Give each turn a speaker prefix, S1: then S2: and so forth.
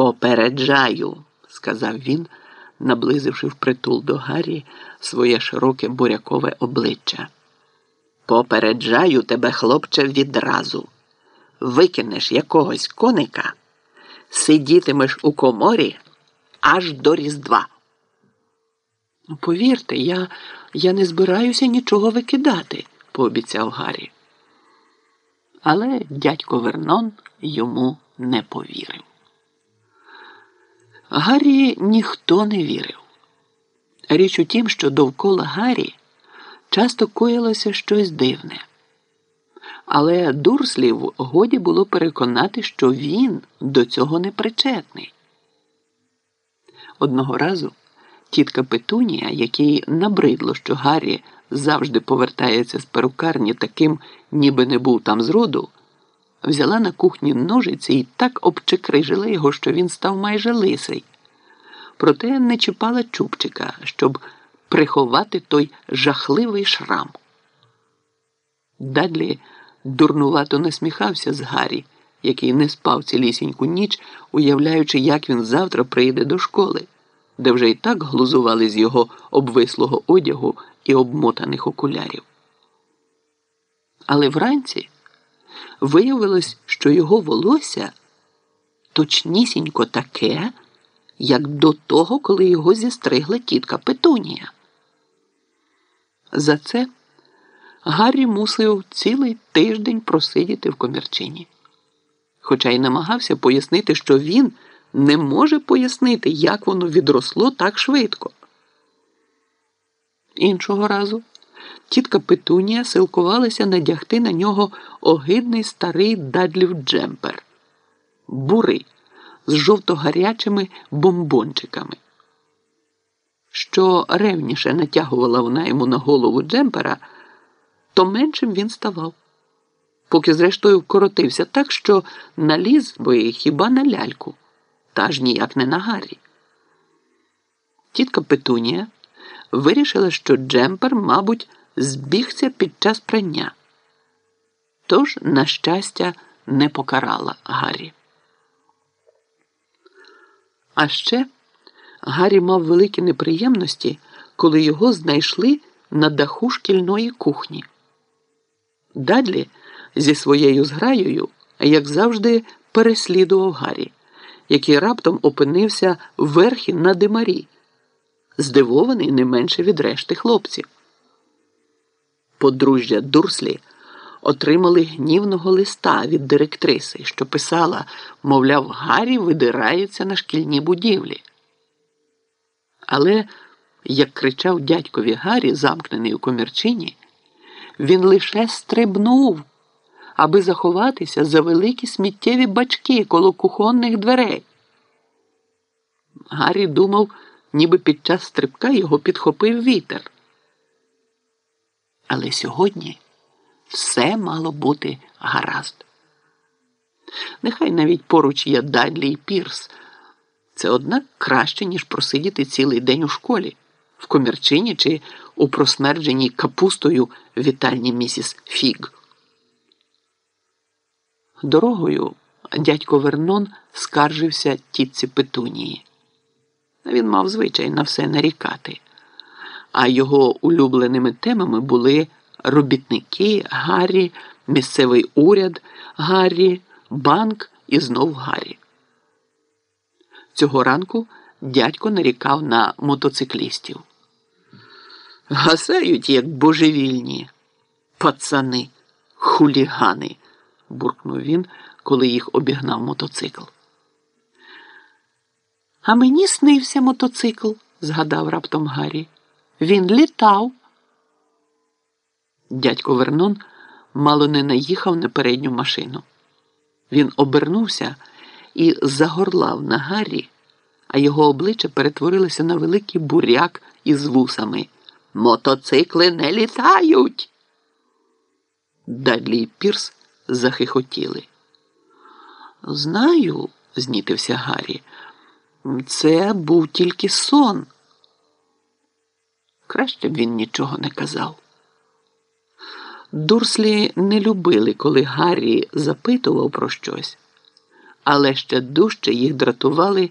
S1: Попереджаю, сказав він, наблизивши впритул до Гаррі своє широке бурякове обличчя. Попереджаю тебе, хлопче, відразу. Викинеш якогось коника, сидітимеш у коморі аж до Різдва. «Ну, Повірте, я, я не збираюся нічого викидати, пообіцяв Гаррі. Але дядько Вернон йому не повірив. Гаррі ніхто не вірив. Річ у тім, що довкола Гаррі часто коїлося щось дивне. Але дурслів годі було переконати, що він до цього не причетний. Одного разу тітка Петунія, якій набридло, що Гаррі завжди повертається з перукарні таким, ніби не був там зроду, взяла на кухні ножиці і так обчекрижила його, що він став майже лисий. Проте не чіпала чубчика, щоб приховати той жахливий шрам. Дадлі дурнувато насміхався з Гаррі, який не спав цілісіньку ніч, уявляючи, як він завтра прийде до школи, де вже й так глузували з його обвислого одягу і обмотаних окулярів. Але вранці виявилось, що його волосся точнісінько таке, як до того, коли його зістригла тітка Петунія. За це Гаррі мусив цілий тиждень просидіти в комірчині. Хоча й намагався пояснити, що він не може пояснити, як воно відросло так швидко. Іншого разу тітка Петунія силкувалася надягти на нього огидний старий дадлів джемпер, бурий, з жовто-гарячими бомбончиками. Що ревніше натягувала вона йому на голову джемпера, то меншим він ставав, поки, зрештою, вкоротився так, що наліз би хіба на ляльку, та ж ніяк не на Гаррі. Тітка Петунія вирішила, що джемпер, мабуть, збігся під час прання. Тож, на щастя, не покарала Гаррі. А ще Гаррі мав великі неприємності, коли його знайшли на даху шкільної кухні. Дадлі зі своєю зграєю, як завжди, переслідував Гаррі, який раптом опинився верхи на димарі, здивований не менше від решти хлопців. Подружжя Дурслі отримали гнівного листа від директриси, що писала, мовляв, Гаррі видирається на шкільні будівлі. Але, як кричав дядькові Гаррі, замкнений у комірчині, він лише стрибнув, аби заховатися за великі сміттєві бачки коло кухонних дверей. Гаррі думав, ніби під час стрибка його підхопив вітер. Але сьогодні все мало бути гаразд. Нехай навіть поруч є Дадлі і Пірс. Це однак краще, ніж просидіти цілий день у школі, в комірчині чи у просмердженій капустою вітальні місіс Фіг. Дорогою дядько Вернон скаржився тітці Петунії. Він мав звичай на все нарікати, а його улюбленими темами були робітники, Гаррі, місцевий уряд, Гаррі, банк і знов Гаррі. Цього ранку дядько нарікав на мотоциклістів. Гасають, як божевільні, пацани, хулігани, буркнув він, коли їх обігнав мотоцикл. А мені снився мотоцикл, згадав раптом Гаррі. Він літав. Дядько Вернон мало не наїхав на передню машину. Він обернувся і загорлав на Гаррі, а його обличчя перетворилося на великий буряк із вусами. Мотоцикли не літають. Дадлі і Пірс захихотіли. Знаю, знітився Гаррі. Це був тільки сон. Краще б він нічого не казав. Дурслі не любили, коли Гаррі запитував про щось, але ще дужче їх дратували